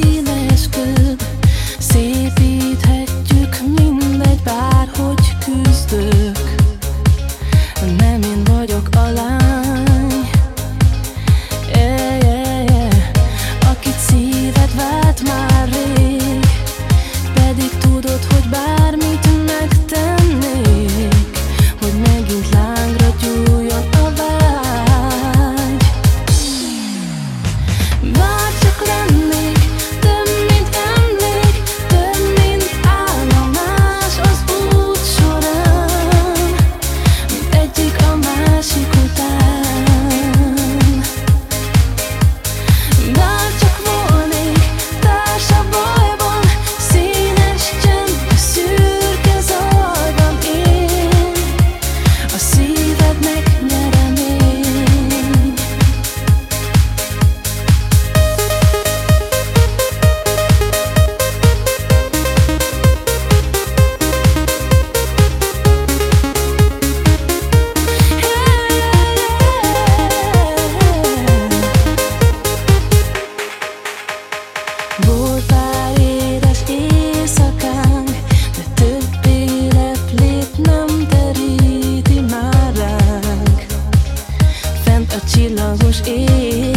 feeling is good. csillagos ég.